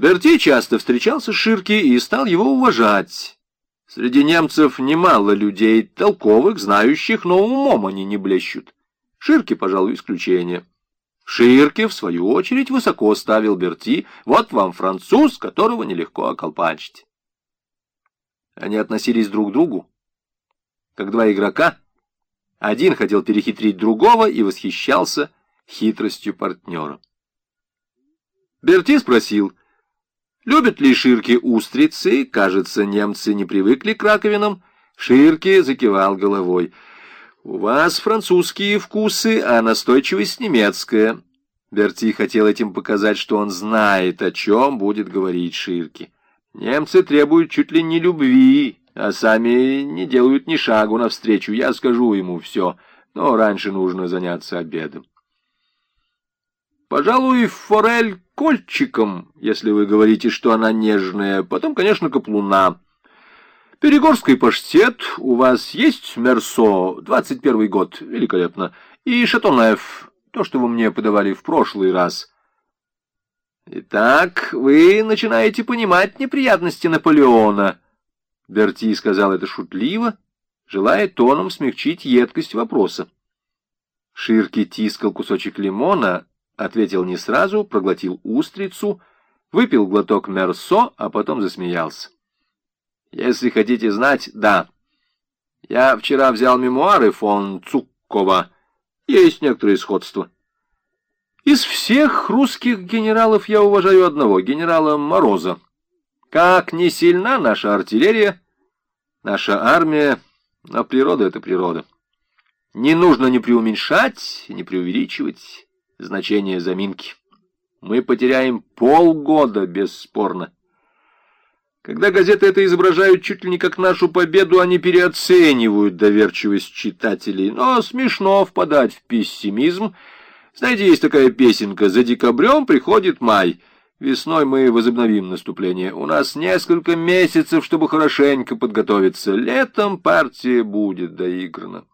Берти часто встречался с Ширки и стал его уважать. Среди немцев немало людей, толковых, знающих, но умом они не блещут. Ширки, пожалуй, исключение. Ширки, в свою очередь, высоко ставил Берти. Вот вам француз, которого нелегко околпачить. Они относились друг к другу, как два игрока. Один хотел перехитрить другого и восхищался хитростью партнера. Берти спросил, любят ли Ширки устрицы. Кажется, немцы не привыкли к раковинам. Ширки закивал головой. «У вас французские вкусы, а настойчивость немецкая». Берти хотел этим показать, что он знает, о чем будет говорить Ширки. Немцы требуют чуть ли не любви, а сами не делают ни шагу навстречу. Я скажу ему все, но раньше нужно заняться обедом. Пожалуй, форель кольчиком, если вы говорите, что она нежная. Потом, конечно, каплуна. Перегорский паштет. У вас есть мерсо, 21 год, великолепно. И шатонеф, то, что вы мне подавали в прошлый раз. Итак, вы начинаете понимать неприятности Наполеона. Берти сказал это шутливо, желая тоном смягчить едкость вопроса. Ширки тискал кусочек лимона, ответил не сразу, проглотил устрицу, выпил глоток мерсо, а потом засмеялся. Если хотите знать, да. Я вчера взял мемуары фон Цуккова. Есть некоторые сходства. Из всех русских генералов я уважаю одного, генерала Мороза. Как не сильна наша артиллерия, наша армия, но природа — это природа. Не нужно ни преуменьшать, ни преувеличивать значение заминки. Мы потеряем полгода, бесспорно. Когда газеты это изображают чуть ли не как нашу победу, они переоценивают доверчивость читателей. Но смешно впадать в пессимизм. Знаете, есть такая песенка «За декабрем приходит май». Весной мы возобновим наступление. У нас несколько месяцев, чтобы хорошенько подготовиться. Летом партия будет доиграна.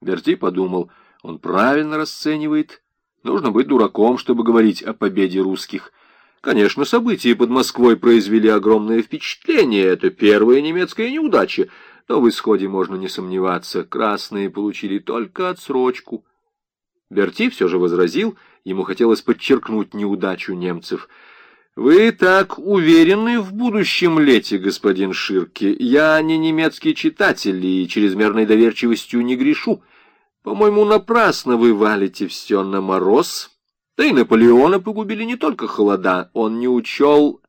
Берти подумал, он правильно расценивает Нужно быть дураком, чтобы говорить о победе русских. Конечно, события под Москвой произвели огромное впечатление. Это первая немецкая неудача. Но в исходе можно не сомневаться. Красные получили только отсрочку. Берти все же возразил. Ему хотелось подчеркнуть неудачу немцев. «Вы так уверены в будущем лете, господин Ширки. Я не немецкий читатель и чрезмерной доверчивостью не грешу». По-моему, напрасно вы валите все на мороз. Да и Наполеона погубили не только холода, он не учел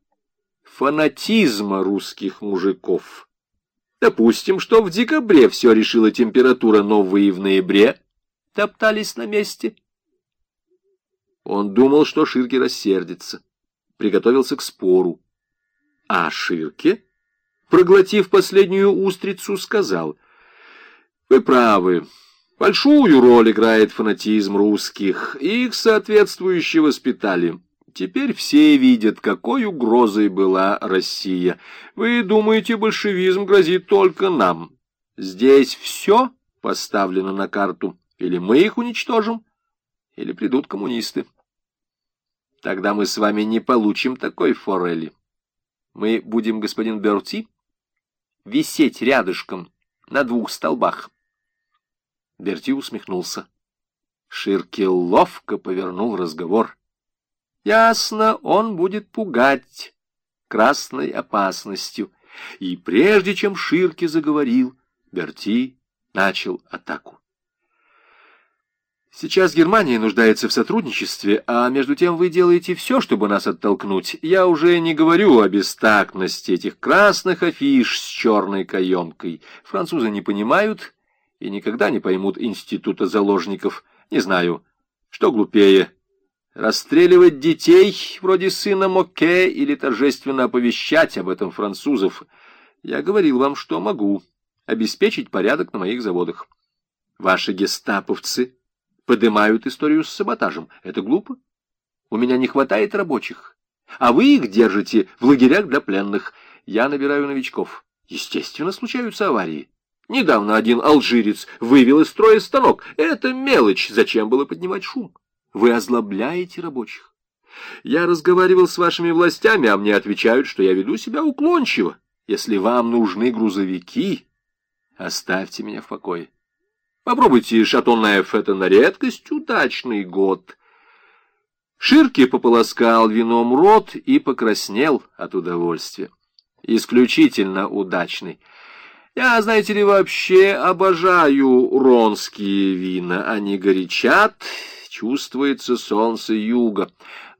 фанатизма русских мужиков. Допустим, что в декабре все решила температура, но вы и в ноябре топтались на месте. Он думал, что Ширке рассердится, приготовился к спору. А Ширке, проглотив последнюю устрицу, сказал, «Вы правы». Большую роль играет фанатизм русских, их соответствующе воспитали. Теперь все видят, какой угрозой была Россия. Вы думаете, большевизм грозит только нам? Здесь все поставлено на карту. Или мы их уничтожим, или придут коммунисты. Тогда мы с вами не получим такой форели. Мы будем, господин Берти, висеть рядышком на двух столбах. Берти усмехнулся. Ширки ловко повернул разговор. Ясно, он будет пугать красной опасностью. И прежде чем Ширки заговорил, Берти начал атаку. Сейчас Германия нуждается в сотрудничестве, а между тем вы делаете все, чтобы нас оттолкнуть. Я уже не говорю о бестактности этих красных афиш с черной каемкой. Французы не понимают и никогда не поймут института заложников. Не знаю, что глупее, расстреливать детей, вроде сына Моке, или торжественно оповещать об этом французов. Я говорил вам, что могу обеспечить порядок на моих заводах. Ваши гестаповцы поднимают историю с саботажем. Это глупо. У меня не хватает рабочих, а вы их держите в лагерях для пленных. Я набираю новичков. Естественно, случаются аварии. Недавно один алжирец вывел из строя станок. Это мелочь. Зачем было поднимать шум? Вы озлобляете рабочих. Я разговаривал с вашими властями, а мне отвечают, что я веду себя уклончиво. Если вам нужны грузовики, оставьте меня в покое. Попробуйте Шатонеф, это на редкость удачный год. Ширки пополоскал вином рот и покраснел от удовольствия. Исключительно удачный. Я, знаете ли, вообще обожаю ронские вина. Они горячат, чувствуется солнце юга.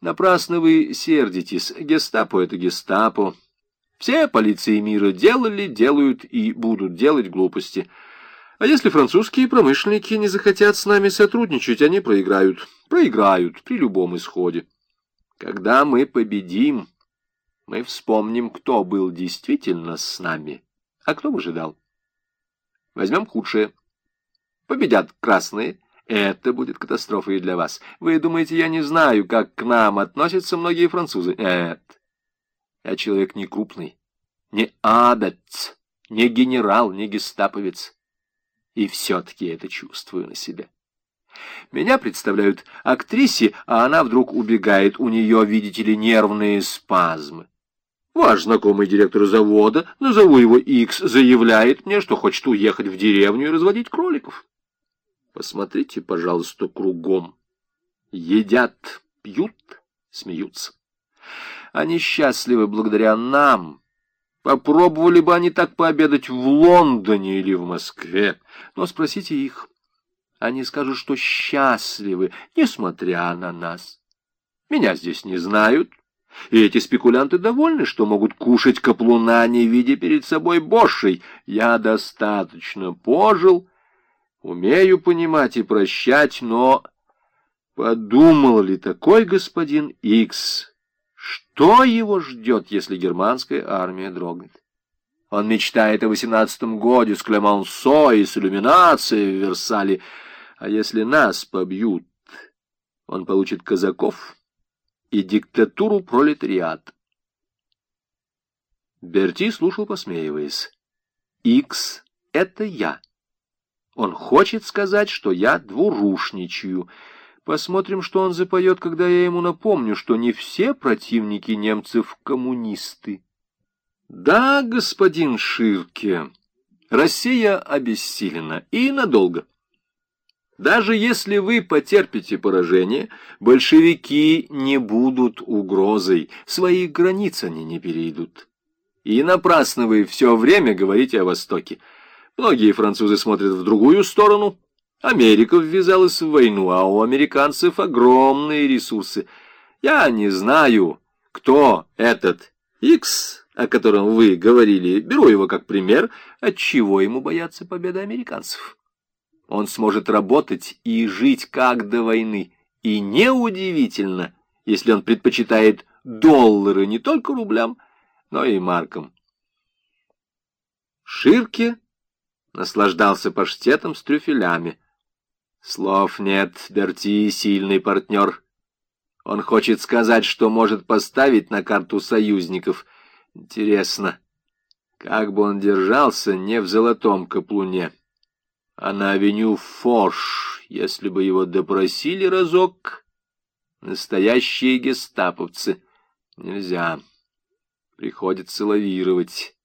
Напрасно вы сердитесь. Гестапо — это гестапо. Все полиции мира делали, делают и будут делать глупости. А если французские промышленники не захотят с нами сотрудничать, они проиграют. Проиграют при любом исходе. Когда мы победим, мы вспомним, кто был действительно с нами, а кто выжидал. Возьмем худшее. Победят красные. Это будет катастрофой для вас. Вы думаете, я не знаю, как к нам относятся многие французы? Нет. Я человек не крупный, не абец, не генерал, не гестаповец. И все-таки это чувствую на себе. Меня представляют актрисе, а она вдруг убегает. У нее, видите ли, нервные спазмы. Ваш знакомый директор завода, назову его Икс, заявляет мне, что хочет уехать в деревню и разводить кроликов. Посмотрите, пожалуйста, кругом. Едят, пьют, смеются. Они счастливы благодаря нам. Попробовали бы они так пообедать в Лондоне или в Москве. Но спросите их. Они скажут, что счастливы, несмотря на нас. Меня здесь не знают, и эти спекулянты довольны, что могут кушать каплуна, не видя перед собой бошей. Я достаточно пожил, умею понимать и прощать, но подумал ли такой господин Икс, что его ждет, если германская армия дрогнет? Он мечтает о восемнадцатом годе с Клемансо и с иллюминацией в Версале. А если нас побьют, он получит казаков и диктатуру пролетариата. Берти слушал, посмеиваясь. «Икс — это я. Он хочет сказать, что я двурушничаю». Посмотрим, что он запоет, когда я ему напомню, что не все противники немцев коммунисты. Да, господин Ширке, Россия обессилена и надолго. Даже если вы потерпите поражение, большевики не будут угрозой, своих границ они не перейдут. И напрасно вы все время говорите о Востоке. Многие французы смотрят в другую сторону, Америка ввязалась в войну, а у американцев огромные ресурсы. Я не знаю, кто этот Икс, о котором вы говорили, беру его как пример, отчего ему бояться победы американцев. Он сможет работать и жить как до войны, и неудивительно, если он предпочитает доллары не только рублям, но и маркам. Ширке наслаждался паштетом с трюфелями. Слов нет, Берти сильный партнер. Он хочет сказать, что может поставить на карту союзников. Интересно, как бы он держался не в золотом каплуне, а на авеню Форш, если бы его допросили разок. Настоящие гестаповцы. Нельзя. Приходится лавировать.